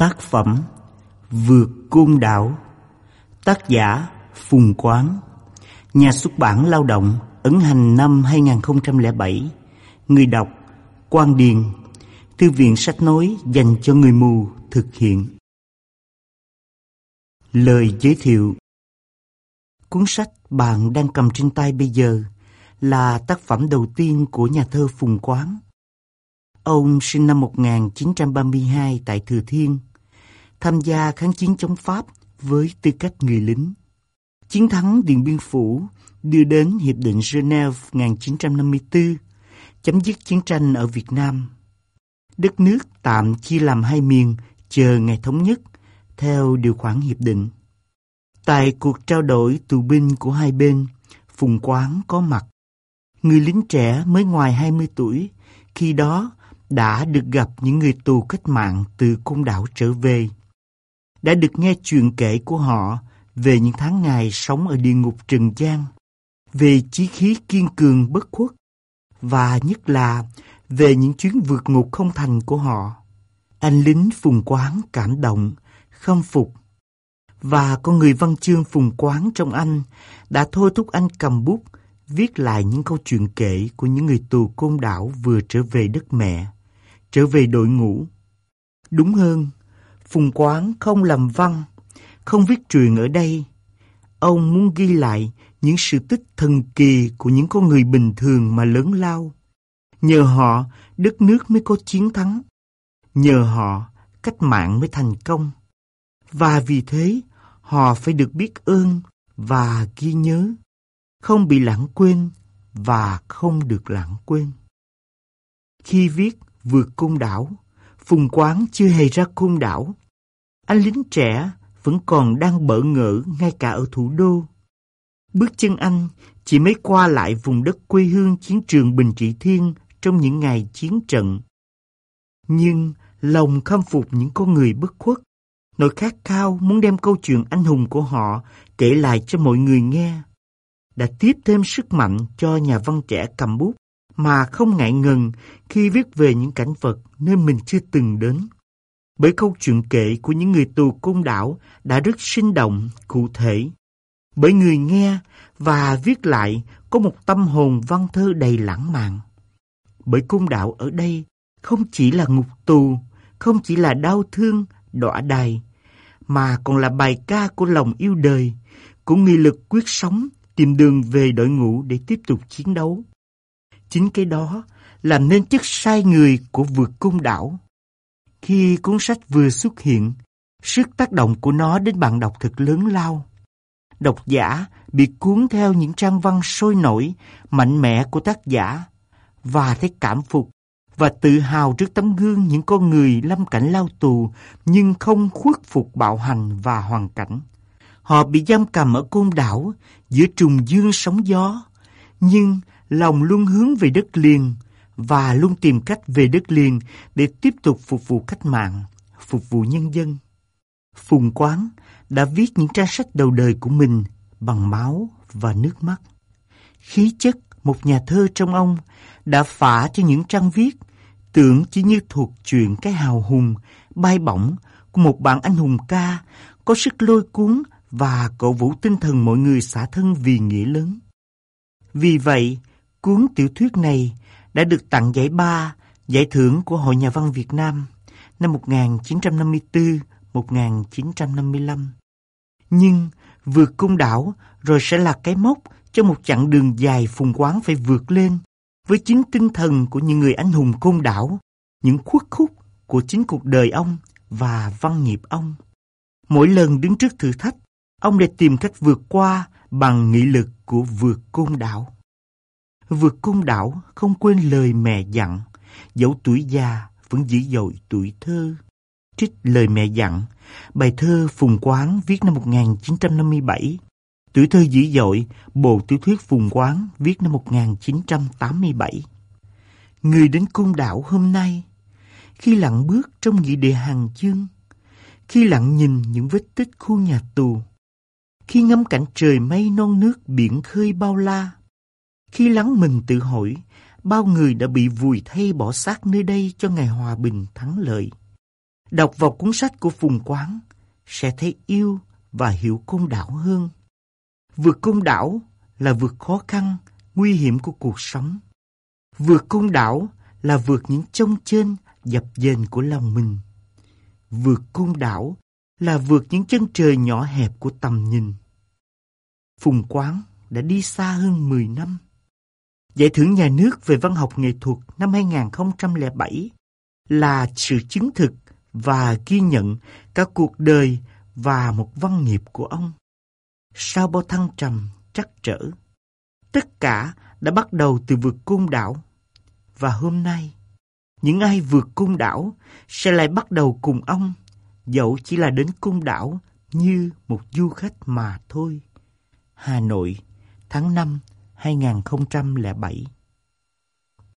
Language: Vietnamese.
Tác phẩm Vượt Côn Đảo Tác giả Phùng Quán Nhà xuất bản Lao động Ấn hành năm 2007 Người đọc Quang Điền Thư viện sách nói dành cho người mù thực hiện. Lời giới thiệu. Cuốn sách bạn đang cầm trên tay bây giờ là tác phẩm đầu tiên của nhà thơ Phùng Quán. Ông sinh năm 1932 tại Thừa Thiên, tham gia kháng chiến chống Pháp với tư cách người lính. Chiến thắng Điện Biên Phủ đưa đến Hiệp định Geneva 1954, chấm dứt chiến tranh ở Việt Nam. Đất nước tạm chia làm hai miền chờ ngày thống nhất theo điều khoản hiệp định. Tại cuộc trao đổi tù binh của hai bên, Phùng Quán có mặt. Người lính trẻ mới ngoài 20 tuổi, khi đó đã được gặp những người tù cách mạng từ côn đảo trở về. Đã được nghe chuyện kể của họ về những tháng ngày sống ở địa ngục Trần gian, về chí khí kiên cường bất khuất, và nhất là về những chuyến vượt ngục không thành của họ. Anh lính Phùng Quán cảm động, khâm phục. Và con người văn chương Phùng Quán trong anh đã thôi thúc anh cầm bút viết lại những câu chuyện kể của những người tù côn đảo vừa trở về đất mẹ, trở về đội ngũ. Đúng hơn, Phùng Quán không làm văn, không viết truyền ở đây. Ông muốn ghi lại những sự tích thần kỳ của những con người bình thường mà lớn lao. Nhờ họ, đất nước mới có chiến thắng. Nhờ họ, cách mạng mới thành công. Và vì thế, họ phải được biết ơn và ghi nhớ, không bị lãng quên và không được lãng quên. Khi viết vượt cung đảo, Phùng Quán chưa hề ra khung đảo. Anh lính trẻ vẫn còn đang bỡ ngỡ ngay cả ở thủ đô. Bước chân anh chỉ mới qua lại vùng đất quê hương chiến trường Bình Trị Thiên trong những ngày chiến trận. Nhưng lòng khâm phục những con người bất khuất, nỗi khát khao muốn đem câu chuyện anh hùng của họ kể lại cho mọi người nghe, đã tiếp thêm sức mạnh cho nhà văn trẻ cầm bút mà không ngại ngần khi viết về những cảnh vật nơi mình chưa từng đến. Bởi câu chuyện kể của những người tù côn đảo đã rất sinh động, cụ thể. Bởi người nghe và viết lại có một tâm hồn văn thơ đầy lãng mạn. Bởi côn đảo ở đây không chỉ là ngục tù, không chỉ là đau thương, đọa đài, mà còn là bài ca của lòng yêu đời, của nghị lực quyết sống, tìm đường về đội ngũ để tiếp tục chiến đấu. Chính cái đó làm nên chất sai người của vượt cung đảo. Khi cuốn sách vừa xuất hiện, sức tác động của nó đến bạn đọc thật lớn lao. Độc giả bị cuốn theo những trang văn sôi nổi, mạnh mẽ của tác giả và thấy cảm phục và tự hào trước tấm gương những con người lâm cảnh lao tù nhưng không khuất phục bạo hành và hoàn cảnh. Họ bị giam cầm ở côn đảo giữa trùng dương sóng gió, nhưng lòng luôn hướng về đất liền và luôn tìm cách về đất liền để tiếp tục phục vụ cách mạng, phục vụ nhân dân. Phùng Quán đã viết những trang sách đầu đời của mình bằng máu và nước mắt. Khí chất một nhà thơ trong ông đã phả cho những trang viết tưởng chỉ như thuộc chuyện cái hào hùng, bay bổng của một bạn anh hùng ca có sức lôi cuốn và cổ vũ tinh thần mọi người xả thân vì nghĩa lớn. Vì vậy, cuốn tiểu thuyết này đã được tặng giải ba, giải thưởng của Hội Nhà văn Việt Nam năm 1954-1955. Nhưng vượt cung đảo rồi sẽ là cái mốc cho một chặng đường dài phùng quán phải vượt lên với chính tinh thần của những người anh hùng côn đảo, những khuất khúc của chính cuộc đời ông và văn nghiệp ông. Mỗi lần đứng trước thử thách, ông đã tìm cách vượt qua bằng nghị lực của vượt côn đảo. Vượt côn đảo không quên lời mẹ dặn, dẫu tuổi già vẫn dữ dội tuổi thơ. Trích lời mẹ dặn, bài thơ Phùng Quán viết năm 1957 Tuổi thơ dữ dội, bộ tiểu thuyết Phùng Quán viết năm 1987. Người đến cung đảo hôm nay, khi lặng bước trong nghị địa hàng chương, khi lặng nhìn những vết tích khu nhà tù, khi ngắm cảnh trời mây non nước biển khơi bao la, khi lắng mình tự hỏi bao người đã bị vùi thay bỏ xác nơi đây cho ngày hòa bình thắng lợi. Đọc vào cuốn sách của Phùng Quán sẽ thấy yêu và hiểu côn đảo hơn. Vượt côn đảo là vượt khó khăn, nguy hiểm của cuộc sống. Vượt côn đảo là vượt những trông trên, dập dềnh của lòng mình. Vượt côn đảo là vượt những chân trời nhỏ hẹp của tầm nhìn. Phùng Quán đã đi xa hơn 10 năm. Giải thưởng nhà nước về văn học nghệ thuật năm 2007 là sự chứng thực và ghi nhận các cuộc đời và một văn nghiệp của ông. Sau bao thăng trầm, trắc trở, tất cả đã bắt đầu từ vượt côn đảo. Và hôm nay, những ai vượt côn đảo sẽ lại bắt đầu cùng ông, dẫu chỉ là đến côn đảo như một du khách mà thôi. Hà Nội, tháng 5, 2007